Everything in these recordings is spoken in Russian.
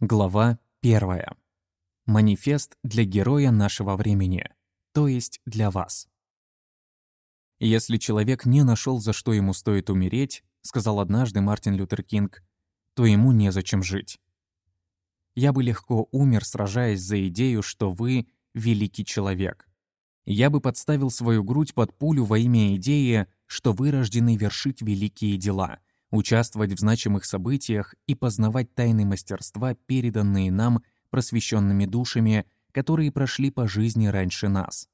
Глава 1. Манифест для героя нашего времени, то есть для вас. «Если человек не нашел, за что ему стоит умереть, — сказал однажды Мартин Лютер Кинг, — то ему незачем жить. Я бы легко умер, сражаясь за идею, что вы — великий человек. Я бы подставил свою грудь под пулю во имя идеи, что вы рождены вершить великие дела — участвовать в значимых событиях и познавать тайны мастерства, переданные нам просвещенными душами, которые прошли по жизни раньше нас.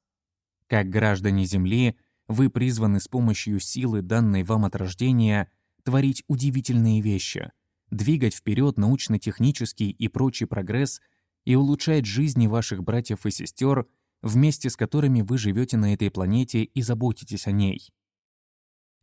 Как граждане Земли, вы призваны с помощью силы, данной вам от рождения, творить удивительные вещи, двигать вперед научно-технический и прочий прогресс и улучшать жизни ваших братьев и сестер, вместе с которыми вы живете на этой планете и заботитесь о ней.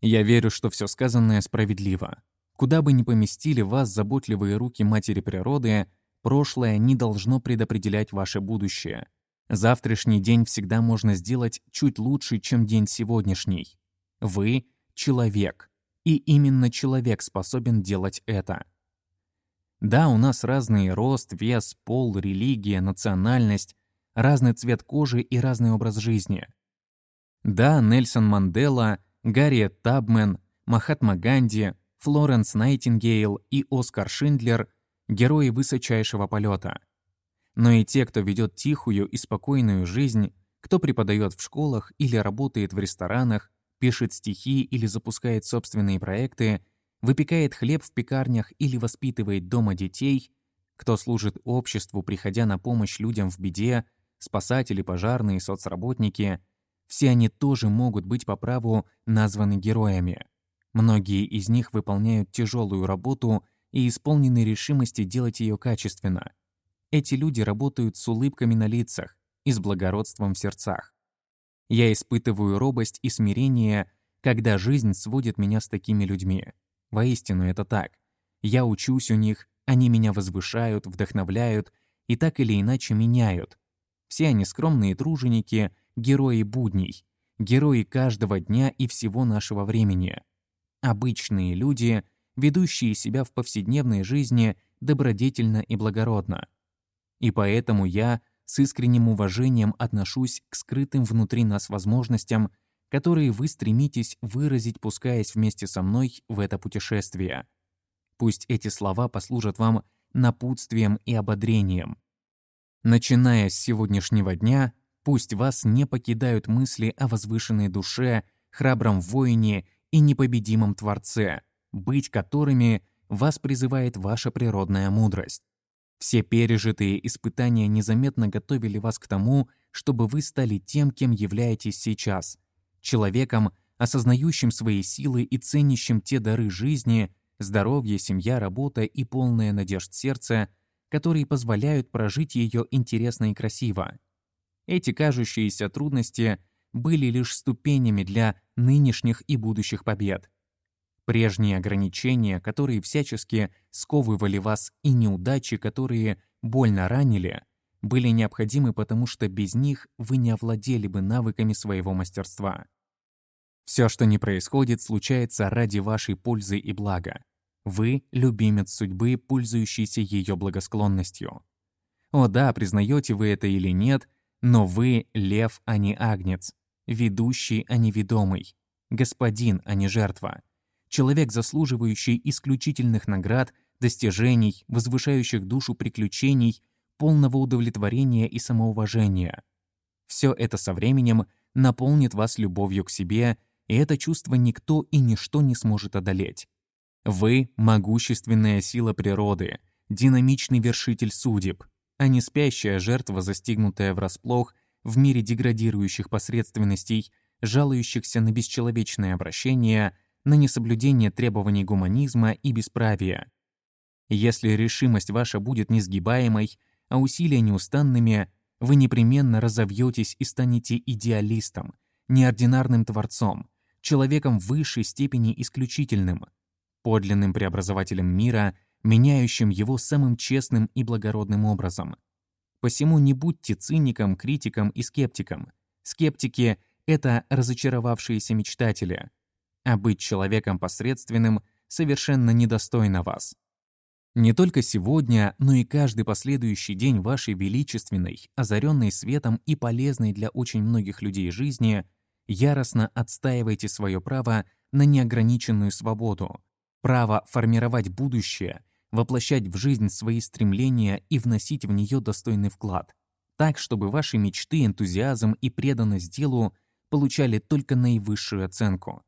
Я верю, что все сказанное справедливо. Куда бы ни поместили вас заботливые руки матери природы, прошлое не должно предопределять ваше будущее. Завтрашний день всегда можно сделать чуть лучше, чем день сегодняшний. Вы — человек, и именно человек способен делать это. Да, у нас разный рост, вес, пол, религия, национальность, разный цвет кожи и разный образ жизни. Да, Нельсон Мандела — Гарриет Табмен, Махатма Ганди, Флоренс Найтингейл и Оскар Шиндлер — герои высочайшего полета. Но и те, кто ведет тихую и спокойную жизнь, кто преподает в школах или работает в ресторанах, пишет стихи или запускает собственные проекты, выпекает хлеб в пекарнях или воспитывает дома детей, кто служит обществу, приходя на помощь людям в беде, спасатели, пожарные, соцработники — все они тоже могут быть по праву названы героями. Многие из них выполняют тяжелую работу и исполнены решимости делать ее качественно. Эти люди работают с улыбками на лицах и с благородством в сердцах. Я испытываю робость и смирение, когда жизнь сводит меня с такими людьми. Воистину это так. Я учусь у них, они меня возвышают, вдохновляют и так или иначе меняют. Все они скромные труженики — герои будней, герои каждого дня и всего нашего времени. Обычные люди, ведущие себя в повседневной жизни добродетельно и благородно. И поэтому я с искренним уважением отношусь к скрытым внутри нас возможностям, которые вы стремитесь выразить, пускаясь вместе со мной в это путешествие. Пусть эти слова послужат вам напутствием и ободрением. Начиная с сегодняшнего дня, Пусть вас не покидают мысли о возвышенной душе, храбром воине и непобедимом Творце, быть которыми вас призывает ваша природная мудрость. Все пережитые испытания незаметно готовили вас к тому, чтобы вы стали тем, кем являетесь сейчас, человеком, осознающим свои силы и ценящим те дары жизни, здоровье, семья, работа и полная надежд сердца, которые позволяют прожить ее интересно и красиво. Эти кажущиеся трудности были лишь ступенями для нынешних и будущих побед. Прежние ограничения, которые всячески сковывали вас, и неудачи, которые больно ранили, были необходимы, потому что без них вы не овладели бы навыками своего мастерства. Все, что не происходит, случается ради вашей пользы и блага. Вы — любимец судьбы, пользующийся ее благосклонностью. О да, признаете вы это или нет, но вы — лев, а не агнец, ведущий, а не ведомый, господин, а не жертва, человек, заслуживающий исключительных наград, достижений, возвышающих душу приключений, полного удовлетворения и самоуважения. Все это со временем наполнит вас любовью к себе, и это чувство никто и ничто не сможет одолеть. Вы — могущественная сила природы, динамичный вершитель судеб, а не спящая жертва, застигнутая врасплох в мире деградирующих посредственностей, жалующихся на бесчеловечное обращение, на несоблюдение требований гуманизма и бесправия. Если решимость ваша будет несгибаемой, а усилия неустанными, вы непременно разовьетесь и станете идеалистом, неординарным творцом, человеком высшей степени исключительным, подлинным преобразователем мира — меняющим его самым честным и благородным образом. Посему не будьте циником, критиком и скептиком. Скептики — это разочаровавшиеся мечтатели. А быть человеком посредственным совершенно недостойно вас. Не только сегодня, но и каждый последующий день вашей величественной, озаренной светом и полезной для очень многих людей жизни, яростно отстаивайте свое право на неограниченную свободу, право формировать будущее, воплощать в жизнь свои стремления и вносить в нее достойный вклад, так, чтобы ваши мечты, энтузиазм и преданность делу получали только наивысшую оценку.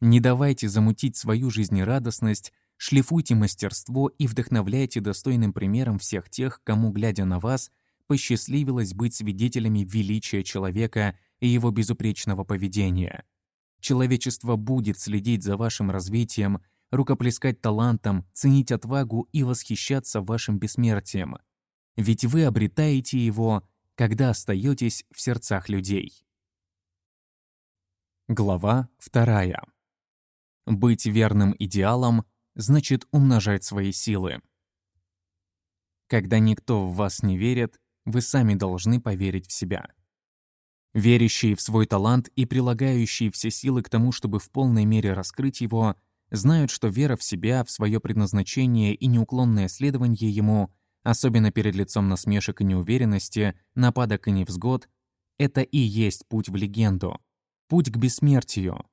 Не давайте замутить свою жизнерадостность Шлифуйте мастерство и вдохновляйте достойным примером всех тех, кому, глядя на вас, посчастливилось быть свидетелями величия человека и его безупречного поведения. Человечество будет следить за вашим развитием, рукоплескать талантом, ценить отвагу и восхищаться вашим бессмертием. Ведь вы обретаете его, когда остаетесь в сердцах людей. Глава вторая. Быть верным идеалам значит умножать свои силы. Когда никто в вас не верит, вы сами должны поверить в себя. Верящие в свой талант и прилагающие все силы к тому, чтобы в полной мере раскрыть его, знают, что вера в себя, в свое предназначение и неуклонное следование ему, особенно перед лицом насмешек и неуверенности, нападок и невзгод, это и есть путь в легенду, путь к бессмертию,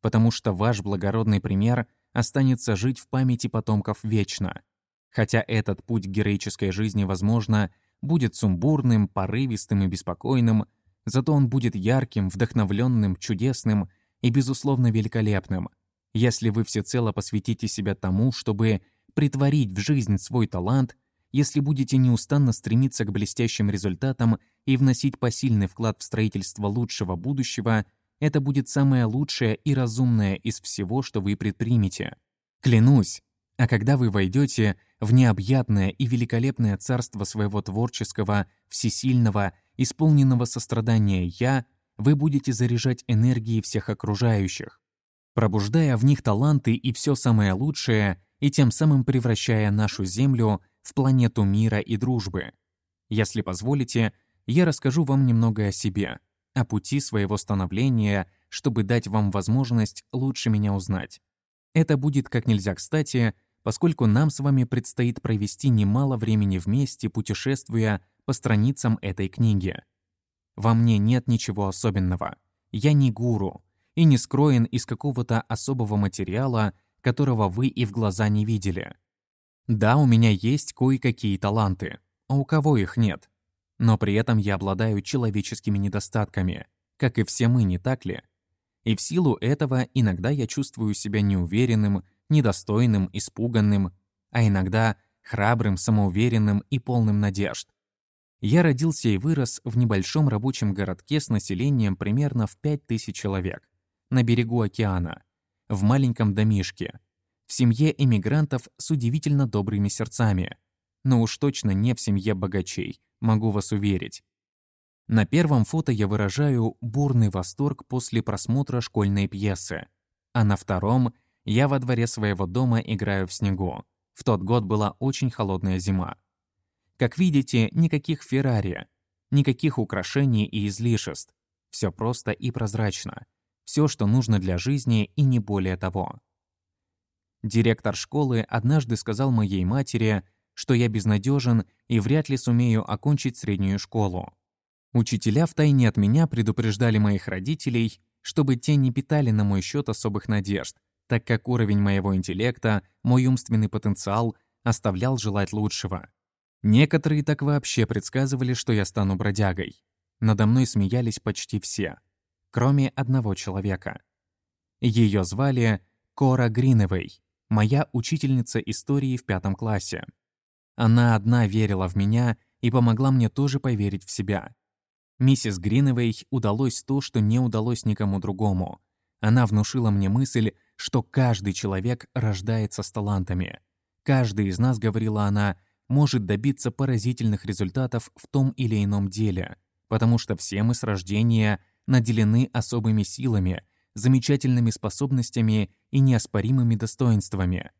потому что ваш благородный пример останется жить в памяти потомков вечно. Хотя этот путь героической жизни, возможно, будет сумбурным, порывистым и беспокойным, зато он будет ярким, вдохновленным, чудесным и, безусловно, великолепным, если вы всецело посвятите себя тому, чтобы притворить в жизнь свой талант, если будете неустанно стремиться к блестящим результатам и вносить посильный вклад в строительство лучшего будущего – это будет самое лучшее и разумное из всего, что вы предпримете. Клянусь, а когда вы войдете в необъятное и великолепное царство своего творческого, всесильного, исполненного сострадания «я», вы будете заряжать энергией всех окружающих, пробуждая в них таланты и все самое лучшее, и тем самым превращая нашу Землю в планету мира и дружбы. Если позволите, я расскажу вам немного о себе о пути своего становления, чтобы дать вам возможность лучше меня узнать. Это будет как нельзя кстати, поскольку нам с вами предстоит провести немало времени вместе, путешествуя по страницам этой книги. Во мне нет ничего особенного. Я не гуру и не скроен из какого-то особого материала, которого вы и в глаза не видели. Да, у меня есть кое-какие таланты, а у кого их нет? Но при этом я обладаю человеческими недостатками, как и все мы, не так ли? И в силу этого иногда я чувствую себя неуверенным, недостойным, испуганным, а иногда храбрым, самоуверенным и полным надежд. Я родился и вырос в небольшом рабочем городке с населением примерно в 5000 человек, на берегу океана, в маленьком домишке, в семье эмигрантов с удивительно добрыми сердцами, но уж точно не в семье богачей, могу вас уверить. На первом фото я выражаю бурный восторг после просмотра школьной пьесы, а на втором я во дворе своего дома играю в снегу. В тот год была очень холодная зима. Как видите, никаких Феррари, никаких украшений и излишеств. Все просто и прозрачно. Все, что нужно для жизни и не более того. Директор школы однажды сказал моей матери, что я безнадежен и вряд ли сумею окончить среднюю школу. Учителя втайне от меня предупреждали моих родителей, чтобы те не питали на мой счет особых надежд, так как уровень моего интеллекта, мой умственный потенциал оставлял желать лучшего. Некоторые так вообще предсказывали, что я стану бродягой. Надо мной смеялись почти все, кроме одного человека. Ее звали Кора Гриневей, моя учительница истории в пятом классе. Она одна верила в меня и помогла мне тоже поверить в себя. Миссис Гриневей удалось то, что не удалось никому другому. Она внушила мне мысль, что каждый человек рождается с талантами. Каждый из нас, говорила она, может добиться поразительных результатов в том или ином деле, потому что все мы с рождения наделены особыми силами, замечательными способностями и неоспоримыми достоинствами.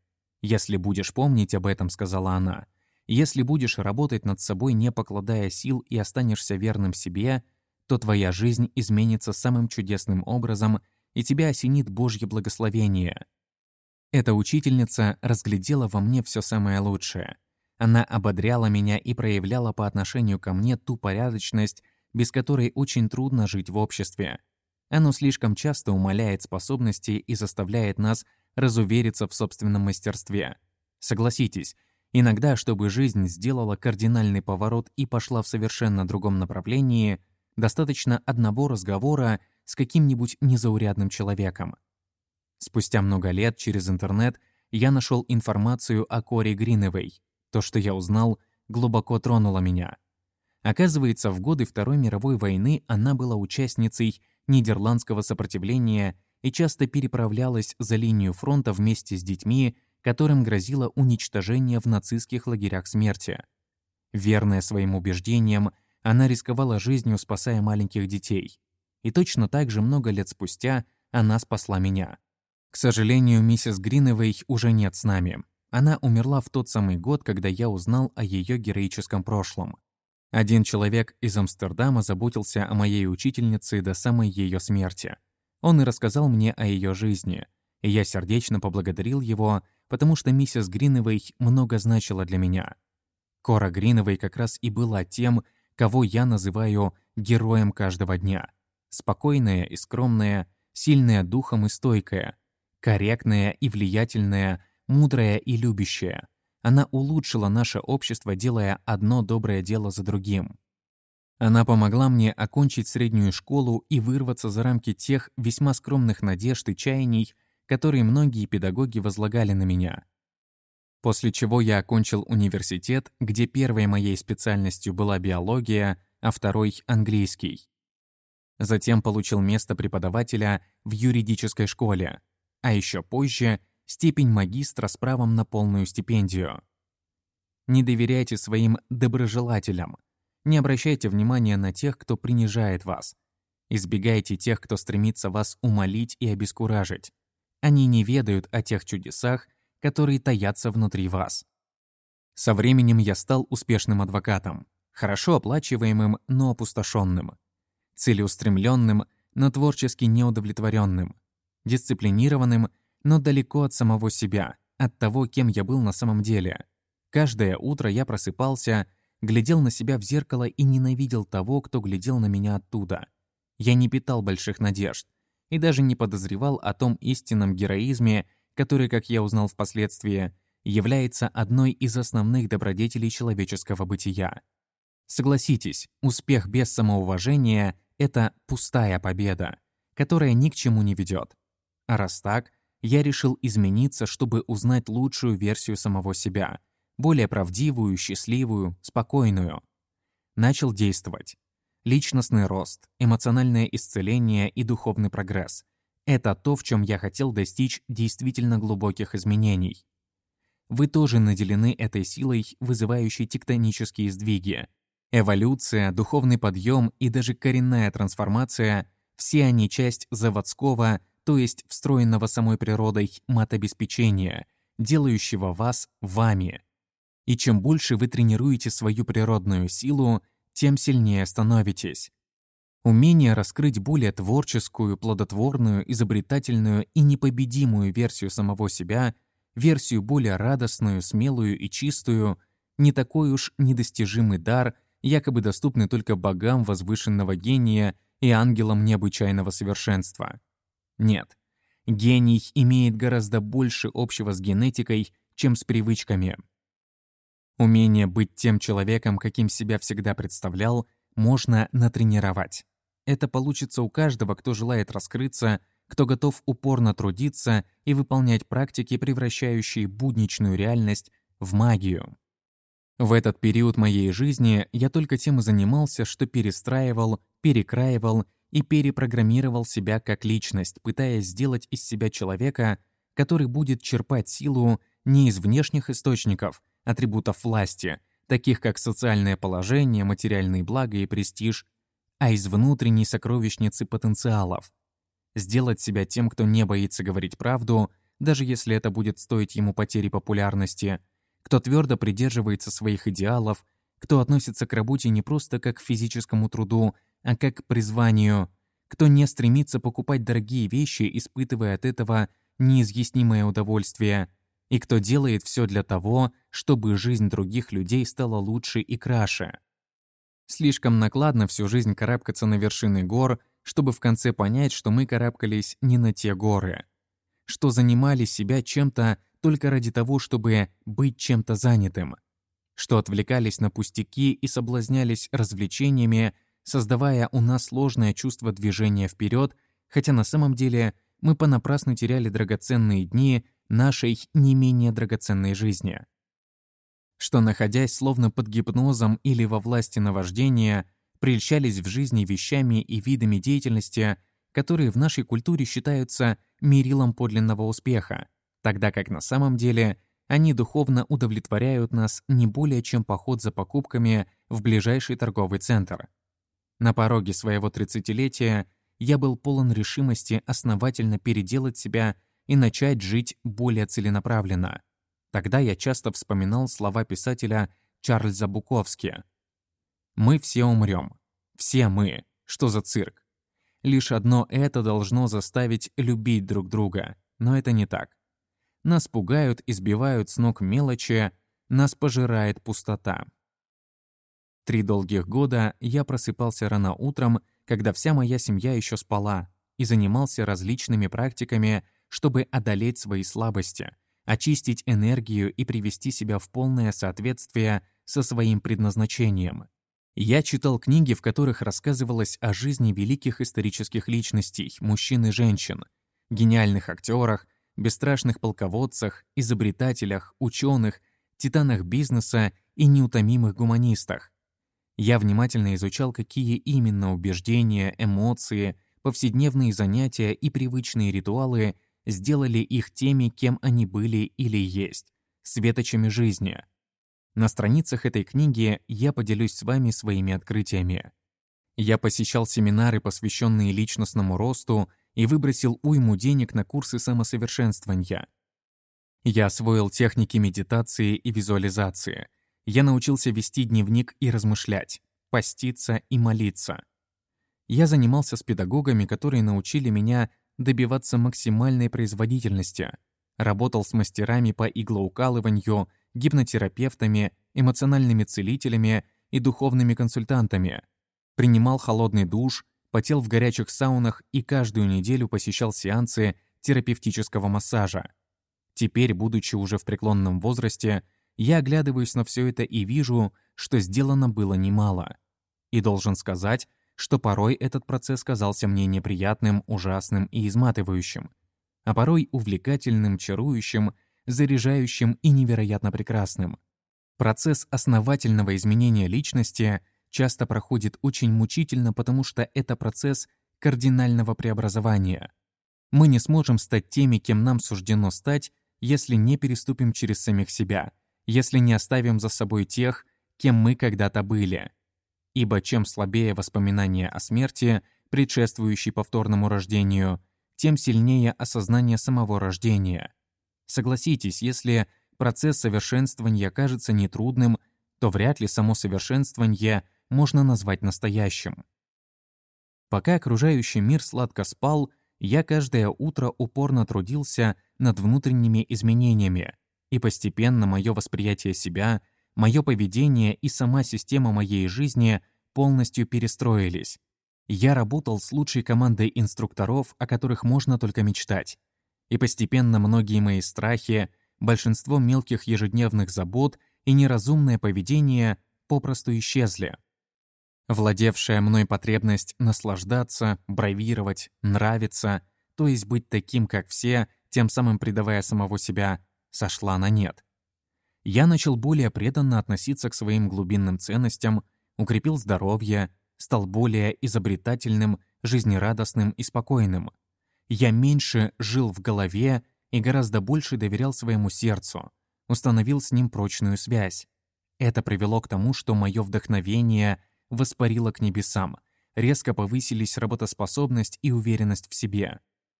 «Если будешь помнить об этом», — сказала она, — если будешь работать над собой, не покладая сил и останешься верным себе, то твоя жизнь изменится самым чудесным образом, и тебя осенит Божье благословение. Эта учительница разглядела во мне все самое лучшее. Она ободряла меня и проявляла по отношению ко мне ту порядочность, без которой очень трудно жить в обществе. Оно слишком часто умаляет способности и заставляет нас разувериться в собственном мастерстве. Согласитесь, иногда, чтобы жизнь сделала кардинальный поворот и пошла в совершенно другом направлении, достаточно одного разговора с каким-нибудь незаурядным человеком. Спустя много лет через интернет я нашел информацию о Кори Гриневой. То, что я узнал, глубоко тронуло меня. Оказывается, в годы Второй мировой войны она была участницей нидерландского сопротивления и часто переправлялась за линию фронта вместе с детьми, которым грозило уничтожение в нацистских лагерях смерти. Верная своим убеждениям, она рисковала жизнью, спасая маленьких детей. И точно так же много лет спустя она спасла меня. К сожалению, миссис Гриневей уже нет с нами. Она умерла в тот самый год, когда я узнал о ее героическом прошлом. Один человек из Амстердама заботился о моей учительнице до самой ее смерти. Он и рассказал мне о ее жизни, и я сердечно поблагодарил его, потому что миссис Гриневей много значила для меня. Кора Гриневей как раз и была тем, кого я называю героем каждого дня. Спокойная и скромная, сильная духом и стойкая, корректная и влиятельная, мудрая и любящая. Она улучшила наше общество, делая одно доброе дело за другим. Она помогла мне окончить среднюю школу и вырваться за рамки тех весьма скромных надежд и чаяний, которые многие педагоги возлагали на меня. После чего я окончил университет, где первой моей специальностью была биология, а второй — английский. Затем получил место преподавателя в юридической школе, а еще позже — степень магистра с правом на полную стипендию. Не доверяйте своим доброжелателям. Не обращайте внимания на тех, кто принижает вас. Избегайте тех, кто стремится вас умолить и обескуражить. Они не ведают о тех чудесах, которые таятся внутри вас. Со временем я стал успешным адвокатом, хорошо оплачиваемым, но опустошенным, целеустремленным, но творчески неудовлетворенным, дисциплинированным, но далеко от самого себя, от того, кем я был на самом деле. Каждое утро я просыпался, глядел на себя в зеркало и ненавидел того, кто глядел на меня оттуда. Я не питал больших надежд и даже не подозревал о том истинном героизме, который, как я узнал впоследствии, является одной из основных добродетелей человеческого бытия. Согласитесь, успех без самоуважения — это пустая победа, которая ни к чему не ведет. А раз так, я решил измениться, чтобы узнать лучшую версию самого себя, более правдивую, счастливую, спокойную. Начал действовать. Личностный рост, эмоциональное исцеление и духовный прогресс — это то, в чем я хотел достичь действительно глубоких изменений. Вы тоже наделены этой силой, вызывающей тектонические сдвиги. Эволюция, духовный подъем и даже коренная трансформация — все они часть заводского, то есть встроенного самой природой матобеспечения, делающего вас вами. И чем больше вы тренируете свою природную силу, тем сильнее становитесь. Умение раскрыть более творческую, плодотворную, изобретательную и непобедимую версию самого себя, версию более радостную, смелую и чистую, не такой уж недостижимый дар, якобы доступный только богам возвышенного гения и ангелам необычайного совершенства. Нет. Гений имеет гораздо больше общего с генетикой, чем с привычками. Умение быть тем человеком, каким себя всегда представлял, можно натренировать. Это получится у каждого, кто желает раскрыться, кто готов упорно трудиться и выполнять практики, превращающие будничную реальность в магию. В этот период моей жизни я только тем и занимался, что перестраивал, перекраивал и перепрограммировал себя как личность, пытаясь сделать из себя человека, который будет черпать силу не из внешних источников, атрибутов власти, таких как социальное положение, материальные блага и престиж, а из внутренней сокровищницы потенциалов. Сделать себя тем, кто не боится говорить правду, даже если это будет стоить ему потери популярности, кто твердо придерживается своих идеалов, кто относится к работе не просто как к физическому труду, а как к призванию, кто не стремится покупать дорогие вещи, испытывая от этого неизъяснимое удовольствие, и кто делает все для того, чтобы жизнь других людей стала лучше и краше. Слишком накладно всю жизнь карабкаться на вершины гор, чтобы в конце понять, что мы карабкались не на те горы, что занимали себя чем-то только ради того, чтобы быть чем-то занятым, что отвлекались на пустяки и соблазнялись развлечениями, создавая у нас сложное чувство движения вперед, хотя на самом деле мы понапрасну теряли драгоценные дни нашей не менее драгоценной жизни. Что, находясь словно под гипнозом или во власти наваждения, прельщались в жизни вещами и видами деятельности, которые в нашей культуре считаются мерилом подлинного успеха, тогда как на самом деле они духовно удовлетворяют нас не более чем поход за покупками в ближайший торговый центр. На пороге своего тридцатилетия я был полон решимости основательно переделать себя и начать жить более целенаправленно. Тогда я часто вспоминал слова писателя Чарльза Буковски. «Мы все умрем. Все мы. Что за цирк? Лишь одно это должно заставить любить друг друга, но это не так. Нас пугают и сбивают с ног мелочи, нас пожирает пустота. Три долгих года я просыпался рано утром, когда вся моя семья еще спала, и занимался различными практиками, чтобы одолеть свои слабости, очистить энергию и привести себя в полное соответствие со своим предназначением. Я читал книги, в которых рассказывалось о жизни великих исторических личностей, мужчин и женщин, гениальных актерах, бесстрашных полководцах, изобретателях, ученых, титанах бизнеса и неутомимых гуманистах. Я внимательно изучал, какие именно убеждения, эмоции, повседневные занятия и привычные ритуалы сделали их теми, кем они были или есть, светочами жизни — на страницах этой книги я поделюсь с вами своими открытиями. Я посещал семинары, посвященные личностному росту, и выбросил уйму денег на курсы самосовершенствования. Я освоил техники медитации и визуализации. Я научился вести дневник и размышлять, поститься и молиться. Я занимался с педагогами, которые научили меня добиваться максимальной производительности, работал с мастерами по иглоукалыванию гипнотерапевтами, эмоциональными целителями и духовными консультантами. Принимал холодный душ, потел в горячих саунах и каждую неделю посещал сеансы терапевтического массажа. Теперь, будучи уже в преклонном возрасте, я оглядываюсь на все это и вижу, что сделано было немало. И должен сказать, что порой этот процесс казался мне неприятным, ужасным и изматывающим, а порой увлекательным, чарующим заряжающим и невероятно прекрасным. Процесс основательного изменения личности часто проходит очень мучительно, потому что это процесс кардинального преобразования. Мы не сможем стать теми, кем нам суждено стать, если не переступим через самих себя, если не оставим за собой тех, кем мы когда-то были. Ибо чем слабее воспоминания о смерти, предшествующей повторному рождению, тем сильнее осознание самого рождения. Согласитесь, если процесс совершенствования кажется нетрудным, то вряд ли само совершенствование можно назвать настоящим. Пока окружающий мир сладко спал, я каждое утро упорно трудился над внутренними изменениями, и постепенно мое восприятие себя, мое поведение и сама система моей жизни полностью перестроились. Я работал с лучшей командой инструкторов, о которых можно только мечтать. И постепенно многие мои страхи, большинство мелких ежедневных забот и неразумное поведение попросту исчезли. Владевшая мной потребность наслаждаться, бравировать, нравиться, то есть быть таким, как все, тем самым предавая самого себя, сошла на нет. Я начал более преданно относиться к своим глубинным ценностям, укрепил здоровье, стал более изобретательным, жизнерадостным и спокойным — я меньше жил в голове и гораздо больше доверял своему сердцу, установил с ним прочную связь. Это привело к тому, что мое вдохновение воспарило к небесам, резко повысились работоспособность и уверенность в себе.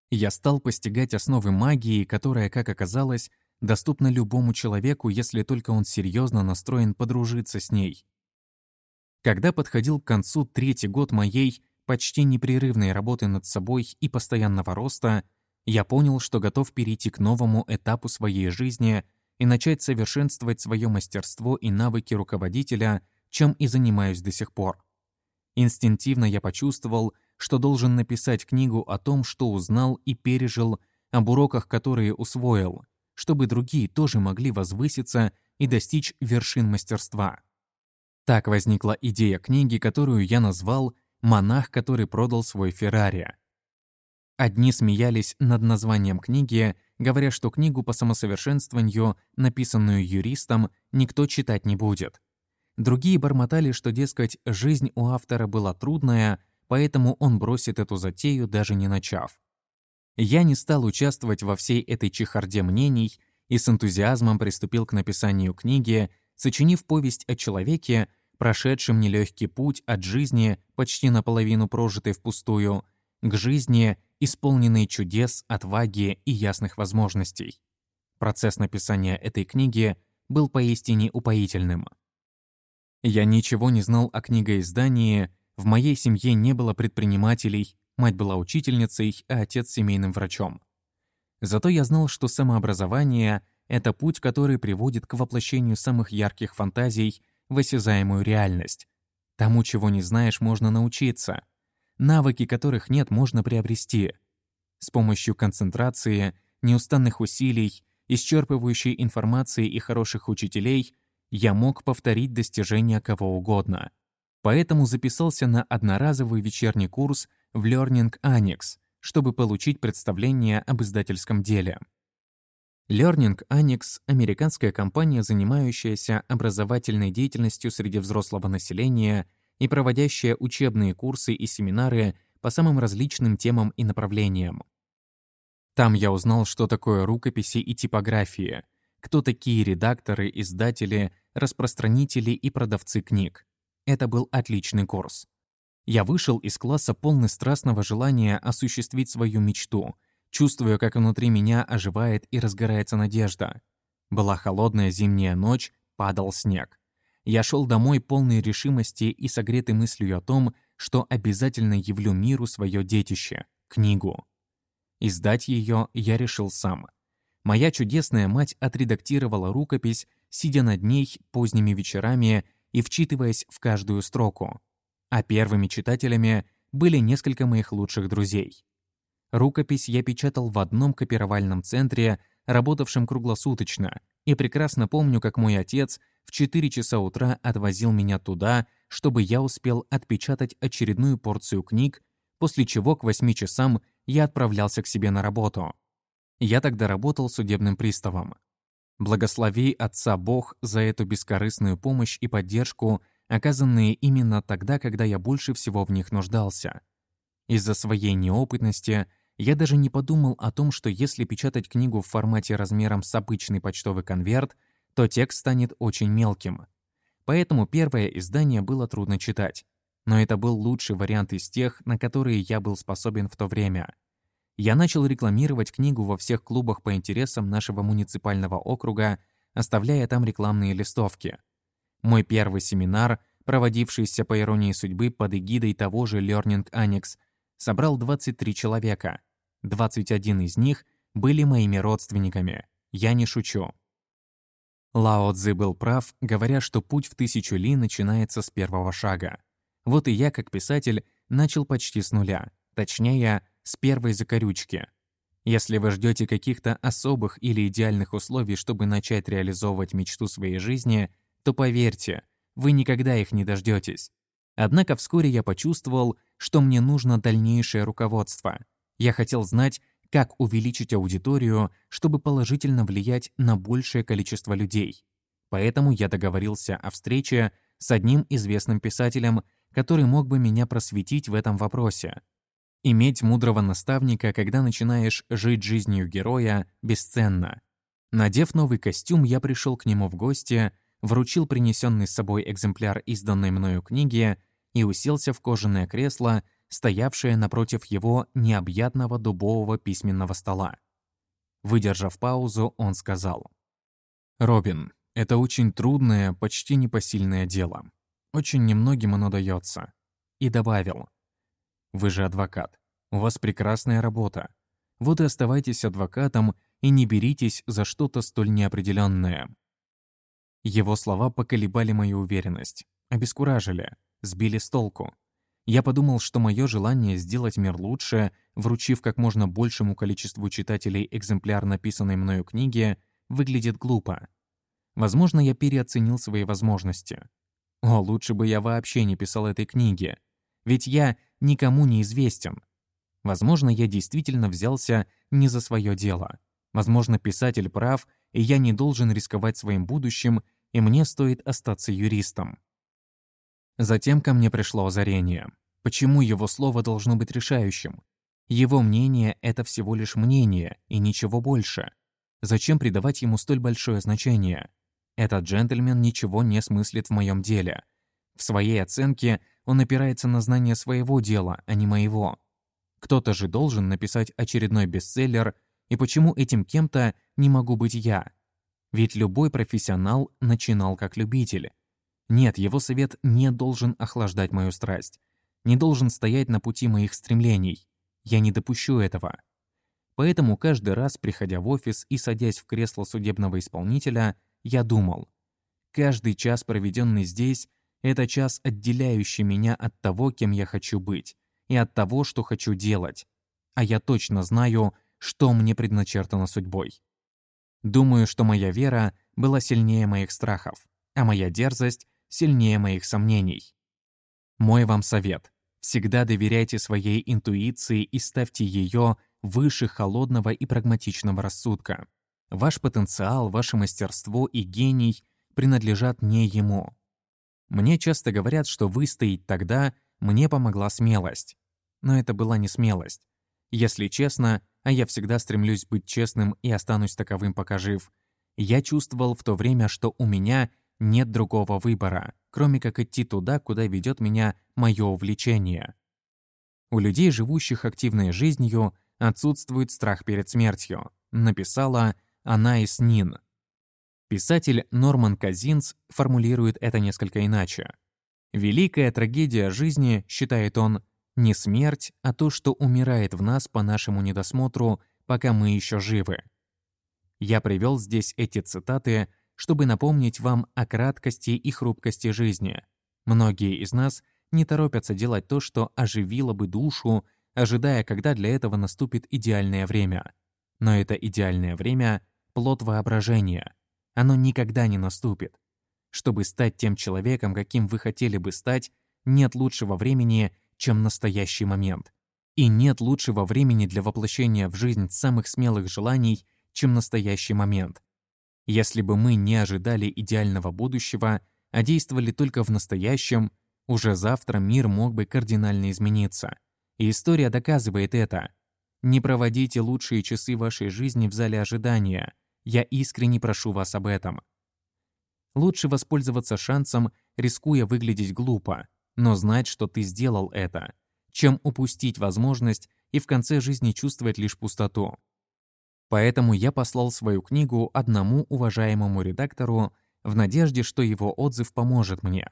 Я стал постигать основы магии, которая, как оказалось, доступна любому человеку, если только он серьезно настроен подружиться с ней. Когда подходил к концу третий год моей почти непрерывной работы над собой и постоянного роста, Я понял, что готов перейти к новому этапу своей жизни и начать совершенствовать свое мастерство и навыки руководителя, чем и занимаюсь до сих пор. Инстинктивно я почувствовал, что должен написать книгу о том, что узнал и пережил, об уроках, которые усвоил, чтобы другие тоже могли возвыситься и достичь вершин мастерства. Так возникла идея книги, которую я назвал «Монах, который продал свой Феррари». Одни смеялись над названием книги, говоря, что книгу по самосовершенствованию, написанную юристом, никто читать не будет. Другие бормотали, что, дескать, жизнь у автора была трудная, поэтому он бросит эту затею, даже не начав. Я не стал участвовать во всей этой чехарде мнений и с энтузиазмом приступил к написанию книги, сочинив повесть о человеке, прошедшем нелегкий путь от жизни, почти наполовину прожитой впустую, к жизни, исполненной чудес, отваги и ясных возможностей. Процесс написания этой книги был поистине упоительным. Я ничего не знал о книгоиздании, в моей семье не было предпринимателей, мать была учительницей, а отец семейным врачом. Зато я знал, что самообразование — это путь, который приводит к воплощению самых ярких фантазий в осязаемую реальность. Тому, чего не знаешь, можно научиться. Навыки, которых нет, можно приобрести. С помощью концентрации, неустанных усилий, исчерпывающей информации и хороших учителей я мог повторить достижения кого угодно. Поэтому записался на одноразовый вечерний курс в Learning Annex, чтобы получить представление об издательском деле. Learning Annex – американская компания, занимающаяся образовательной деятельностью среди взрослого населения и проводящая учебные курсы и семинары по самым различным темам и направлениям. Там я узнал, что такое рукописи и типография, кто такие редакторы, издатели, распространители и продавцы книг. Это был отличный курс. Я вышел из класса полный страстного желания осуществить свою мечту, чувствуя, как внутри меня оживает и разгорается надежда. Была холодная зимняя ночь, падал снег. Я шел домой полной решимости и согретый мыслью о том, что обязательно явлю миру свое детище — книгу. Издать ее я решил сам. Моя чудесная мать отредактировала рукопись, сидя над ней поздними вечерами и вчитываясь в каждую строку а первыми читателями были несколько моих лучших друзей. Рукопись я печатал в одном копировальном центре, работавшем круглосуточно, и прекрасно помню, как мой отец в 4 часа утра отвозил меня туда, чтобы я успел отпечатать очередную порцию книг, после чего к 8 часам я отправлялся к себе на работу. Я тогда работал судебным приставом. Благослови Отца Бог за эту бескорыстную помощь и поддержку оказанные именно тогда, когда я больше всего в них нуждался. Из-за своей неопытности я даже не подумал о том, что если печатать книгу в формате размером с обычный почтовый конверт, то текст станет очень мелким. Поэтому первое издание было трудно читать. Но это был лучший вариант из тех, на которые я был способен в то время. Я начал рекламировать книгу во всех клубах по интересам нашего муниципального округа, оставляя там рекламные листовки. Мой первый семинар, проводившийся по иронии судьбы под эгидой того же Learning Annex, собрал 23 человека. 21 из них были моими родственниками. Я не шучу. Лао Цзи был прав, говоря, что путь в тысячу ли начинается с первого шага. Вот и я, как писатель, начал почти с нуля, точнее, с первой закорючки. Если вы ждете каких-то особых или идеальных условий, чтобы начать реализовывать мечту своей жизни, то поверьте, вы никогда их не дождетесь. Однако вскоре я почувствовал, что мне нужно дальнейшее руководство. Я хотел знать, как увеличить аудиторию, чтобы положительно влиять на большее количество людей. Поэтому я договорился о встрече с одним известным писателем, который мог бы меня просветить в этом вопросе. Иметь мудрого наставника, когда начинаешь жить жизнью героя, бесценно. Надев новый костюм, я пришел к нему в гости вручил принесенный с собой экземпляр изданной мною книги и уселся в кожаное кресло, стоявшее напротив его необъятного дубового письменного стола. Выдержав паузу, он сказал. «Робин, это очень трудное, почти непосильное дело. Очень немногим оно дается». И добавил. «Вы же адвокат. У вас прекрасная работа. Вот и оставайтесь адвокатом и не беритесь за что-то столь неопределенное. Его слова поколебали мою уверенность, обескуражили, сбили с толку. Я подумал, что мое желание сделать мир лучше, вручив как можно большему количеству читателей экземпляр написанной мною книги, выглядит глупо. Возможно, я переоценил свои возможности. О, лучше бы я вообще не писал этой книги. Ведь я никому не известен. Возможно, я действительно взялся не за свое дело. Возможно, писатель прав, и я не должен рисковать своим будущим, и мне стоит остаться юристом. Затем ко мне пришло озарение. Почему его слово должно быть решающим? Его мнение — это всего лишь мнение, и ничего больше. Зачем придавать ему столь большое значение? Этот джентльмен ничего не смыслит в моем деле. В своей оценке он опирается на знание своего дела, а не моего. Кто-то же должен написать очередной бестселлер, и почему этим кем-то не могу быть я? Ведь любой профессионал начинал как любитель. Нет, его совет не должен охлаждать мою страсть, не должен стоять на пути моих стремлений. Я не допущу этого. Поэтому каждый раз, приходя в офис и садясь в кресло судебного исполнителя, я думал, каждый час, проведенный здесь, это час, отделяющий меня от того, кем я хочу быть, и от того, что хочу делать. А я точно знаю, что мне предначертано судьбой. Думаю, что моя вера была сильнее моих страхов, а моя дерзость сильнее моих сомнений. Мой вам совет. Всегда доверяйте своей интуиции и ставьте ее выше холодного и прагматичного рассудка. Ваш потенциал, ваше мастерство и гений принадлежат не ему. Мне часто говорят, что выстоять тогда мне помогла смелость. Но это была не смелость. Если честно, а я всегда стремлюсь быть честным и останусь таковым, пока жив, я чувствовал в то время, что у меня нет другого выбора, кроме как идти туда, куда ведет меня мое увлечение. У людей, живущих активной жизнью, отсутствует страх перед смертью, написала Анаис Нин. Писатель Норман Казинс формулирует это несколько иначе. «Великая трагедия жизни, — считает он, — не смерть, а то, что умирает в нас по нашему недосмотру, пока мы еще живы». Я привел здесь эти цитаты, чтобы напомнить вам о краткости и хрупкости жизни. Многие из нас не торопятся делать то, что оживило бы душу, ожидая, когда для этого наступит идеальное время. Но это идеальное время плод воображения. Оно никогда не наступит. Чтобы стать тем человеком, каким вы хотели бы стать, нет лучшего времени, чем настоящий момент. И нет лучшего времени для воплощения в жизнь самых смелых желаний, чем настоящий момент. Если бы мы не ожидали идеального будущего, а действовали только в настоящем, уже завтра мир мог бы кардинально измениться. И история доказывает это. Не проводите лучшие часы вашей жизни в зале ожидания. Я искренне прошу вас об этом. Лучше воспользоваться шансом, рискуя выглядеть глупо, но знать, что ты сделал это, чем упустить возможность и в конце жизни чувствовать лишь пустоту. Поэтому я послал свою книгу одному уважаемому редактору в надежде, что его отзыв поможет мне.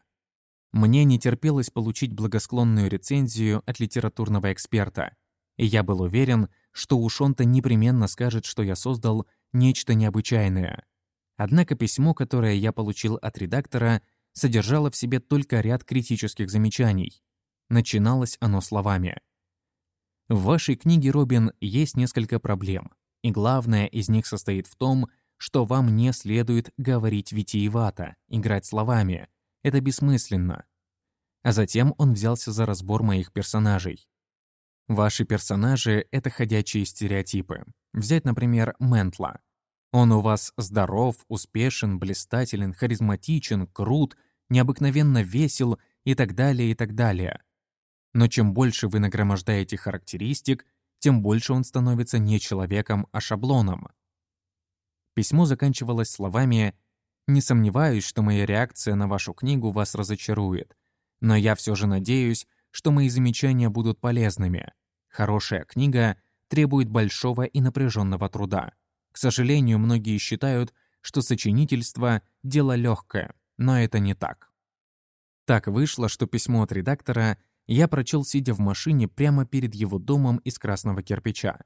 Мне не терпелось получить благосклонную рецензию от литературного эксперта, и я был уверен, что уж он-то непременно скажет, что я создал нечто необычайное. Однако письмо, которое я получил от редактора, содержало в себе только ряд критических замечаний. Начиналось оно словами. «В вашей книге, Робин, есть несколько проблем, и главное из них состоит в том, что вам не следует говорить витиевато, играть словами. Это бессмысленно». А затем он взялся за разбор моих персонажей. Ваши персонажи — это ходячие стереотипы. Взять, например, Ментла. Он у вас здоров, успешен, блистателен, харизматичен, крут, необыкновенно весел и так далее, и так далее. Но чем больше вы нагромождаете характеристик, тем больше он становится не человеком, а шаблоном. Письмо заканчивалось словами «Не сомневаюсь, что моя реакция на вашу книгу вас разочарует, но я все же надеюсь, что мои замечания будут полезными. Хорошая книга требует большого и напряженного труда. К сожалению, многие считают, что сочинительство – дело легкое, но это не так. Так вышло, что письмо от редактора я прочел, сидя в машине прямо перед его домом из красного кирпича.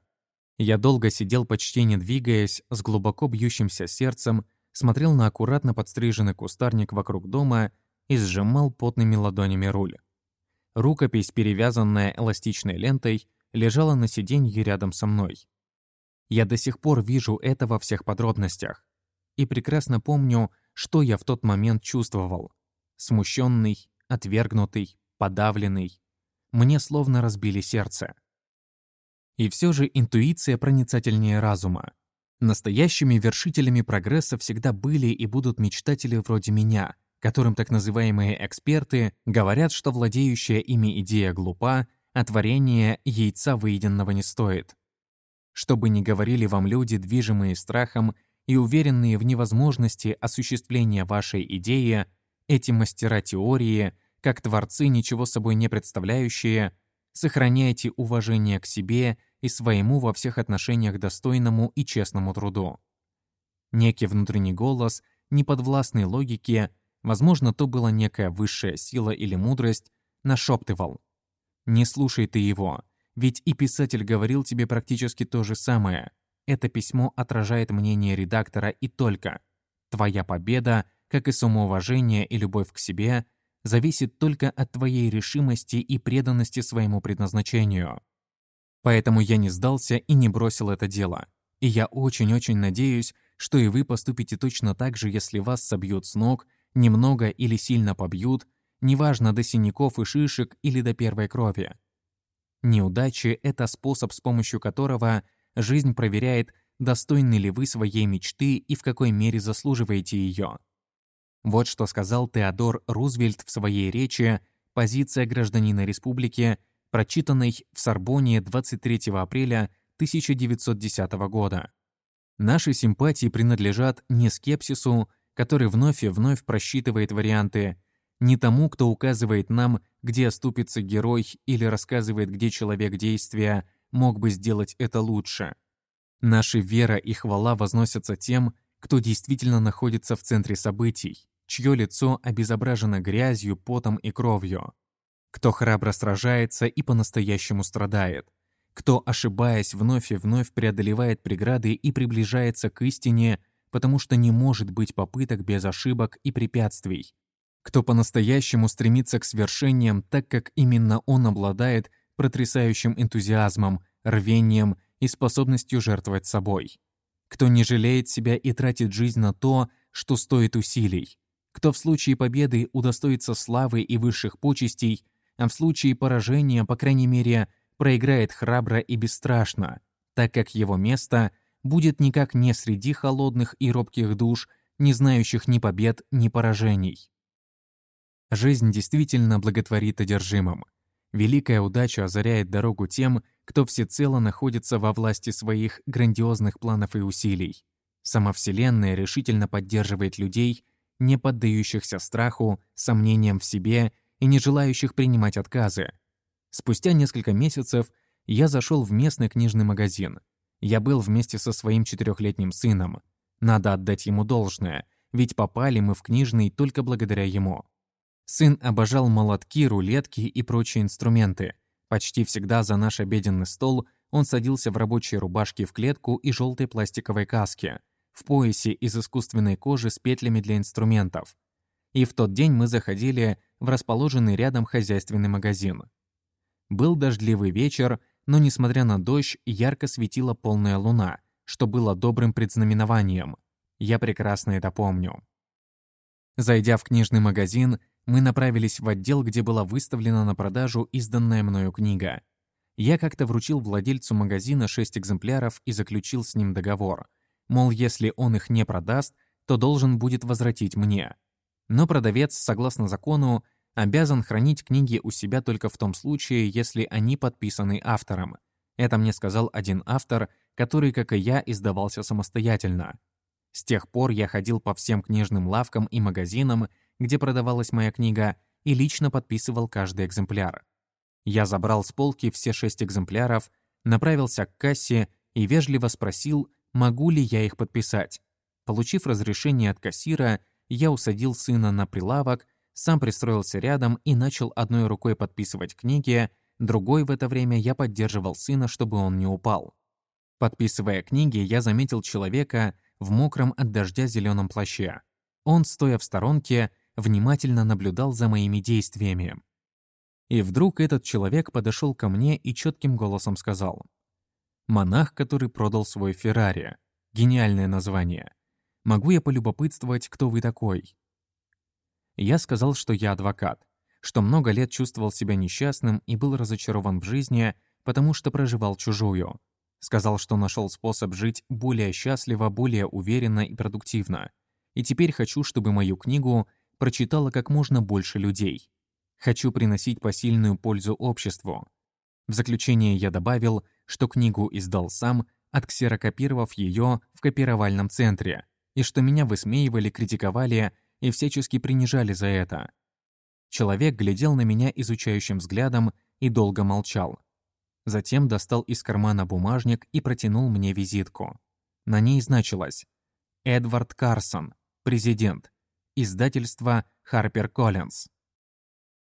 Я долго сидел, почти не двигаясь, с глубоко бьющимся сердцем, смотрел на аккуратно подстриженный кустарник вокруг дома и сжимал потными ладонями руль. Рукопись, перевязанная эластичной лентой, лежала на сиденье рядом со мной. Я до сих пор вижу это во всех подробностях. И прекрасно помню, что я в тот момент чувствовал. Смущенный, отвергнутый, подавленный. Мне словно разбили сердце. И все же интуиция проницательнее разума. Настоящими вершителями прогресса всегда были и будут мечтатели вроде меня, которым так называемые эксперты говорят, что владеющая ими идея глупа, а творение яйца выеденного не стоит. Что бы ни говорили вам люди, движимые страхом и уверенные в невозможности осуществления вашей идеи, эти мастера теории, как творцы, ничего собой не представляющие, сохраняйте уважение к себе и своему во всех отношениях достойному и честному труду. Некий внутренний голос, неподвластный логике, возможно, то была некая высшая сила или мудрость, нашептывал. Не слушай ты его, ведь и писатель говорил тебе практически то же самое. Это письмо отражает мнение редактора и только. Твоя победа, как и самоуважение и любовь к себе, зависит только от твоей решимости и преданности своему предназначению. Поэтому я не сдался и не бросил это дело. И я очень-очень надеюсь, что и вы поступите точно так же, если вас собьют с ног, немного или сильно побьют, неважно до синяков и шишек или до первой крови. Неудачи — это способ, с помощью которого жизнь проверяет, достойны ли вы своей мечты и в какой мере заслуживаете ее. Вот что сказал Теодор Рузвельт в своей речи «Позиция гражданина республики», прочитанной в Сорбоне 23 апреля 1910 года. Наши симпатии принадлежат не скепсису, который вновь и вновь просчитывает варианты, не тому, кто указывает нам, где оступится герой или рассказывает, где человек действия мог бы сделать это лучше. Наши вера и хвала возносятся тем, кто действительно находится в центре событий, чье лицо обезображено грязью, потом и кровью, кто храбро сражается и по-настоящему страдает, кто, ошибаясь, вновь и вновь преодолевает преграды и приближается к истине, потому что не может быть попыток без ошибок и препятствий, кто по-настоящему стремится к свершениям, так как именно он обладает протрясающим энтузиазмом, рвением и способностью жертвовать собой. Кто не жалеет себя и тратит жизнь на то, что стоит усилий. Кто в случае победы удостоится славы и высших почестей, а в случае поражения, по крайней мере, проиграет храбро и бесстрашно, так как его место будет никак не среди холодных и робких душ, не знающих ни побед, ни поражений. Жизнь действительно благотворит одержимым. Великая удача озаряет дорогу тем, кто всецело находится во власти своих грандиозных планов и усилий. Сама Вселенная решительно поддерживает людей, не поддающихся страху, сомнениям в себе и не желающих принимать отказы. Спустя несколько месяцев я зашел в местный книжный магазин. Я был вместе со своим четырехлетним сыном. Надо отдать ему должное, ведь попали мы в книжный только благодаря ему. Сын обожал молотки, рулетки и прочие инструменты. Почти всегда за наш обеденный стол он садился в рабочей рубашке в клетку и желтой пластиковой каске, в поясе из искусственной кожи с петлями для инструментов. И в тот день мы заходили в расположенный рядом хозяйственный магазин. Был дождливый вечер, но, несмотря на дождь, ярко светила полная луна, что было добрым предзнаменованием. Я прекрасно это помню. Зайдя в книжный магазин, мы направились в отдел, где была выставлена на продажу изданная мною книга. Я как-то вручил владельцу магазина шесть экземпляров и заключил с ним договор. Мол, если он их не продаст, то должен будет возвратить мне. Но продавец, согласно закону, обязан хранить книги у себя только в том случае, если они подписаны автором. Это мне сказал один автор, который, как и я, издавался самостоятельно. С тех пор я ходил по всем книжным лавкам и магазинам, где продавалась моя книга, и лично подписывал каждый экземпляр. Я забрал с полки все шесть экземпляров, направился к кассе и вежливо спросил, могу ли я их подписать. Получив разрешение от кассира, я усадил сына на прилавок, сам пристроился рядом и начал одной рукой подписывать книги, другой в это время я поддерживал сына, чтобы он не упал. Подписывая книги, я заметил человека в мокром от дождя зеленом плаще. Он, стоя в сторонке, внимательно наблюдал за моими действиями. И вдруг этот человек подошел ко мне и четким голосом сказал. «Монах, который продал свой Феррари. Гениальное название. Могу я полюбопытствовать, кто вы такой?» Я сказал, что я адвокат, что много лет чувствовал себя несчастным и был разочарован в жизни, потому что проживал чужую. Сказал, что нашел способ жить более счастливо, более уверенно и продуктивно. И теперь хочу, чтобы мою книгу прочитало как можно больше людей. Хочу приносить посильную пользу обществу. В заключение я добавил, что книгу издал сам, отксерокопировав ее в копировальном центре, и что меня высмеивали, критиковали и всячески принижали за это. Человек глядел на меня изучающим взглядом и долго молчал. Затем достал из кармана бумажник и протянул мне визитку. На ней значилось «Эдвард Карсон, президент, Издательство HarperCollins.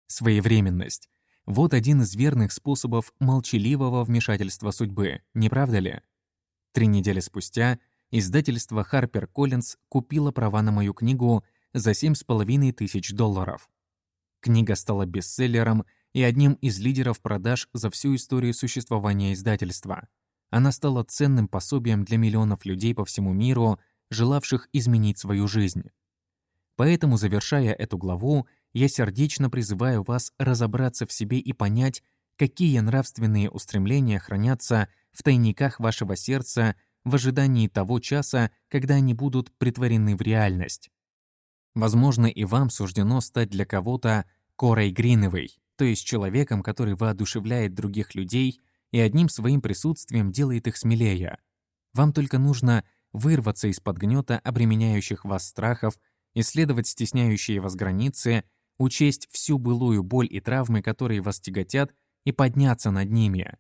Своевременность. Вот один из верных способов молчаливого вмешательства судьбы, не правда ли? Три недели спустя издательство HarperCollins купило права на мою книгу за 7,5 тысяч долларов. Книга стала бестселлером и одним из лидеров продаж за всю историю существования издательства. Она стала ценным пособием для миллионов людей по всему миру, желавших изменить свою жизнь. Поэтому, завершая эту главу, я сердечно призываю вас разобраться в себе и понять, какие нравственные устремления хранятся в тайниках вашего сердца в ожидании того часа, когда они будут притворены в реальность. Возможно, и вам суждено стать для кого-то Корой Гриновой, то есть человеком, который воодушевляет других людей и одним своим присутствием делает их смелее. Вам только нужно вырваться из-под гнета обременяющих вас страхов исследовать стесняющие вас границы, учесть всю былую боль и травмы, которые вас тяготят, и подняться над ними.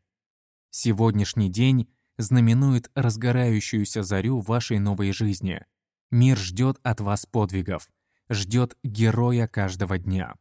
Сегодняшний день знаменует разгорающуюся зарю вашей новой жизни. Мир ждет от вас подвигов, ждет героя каждого дня.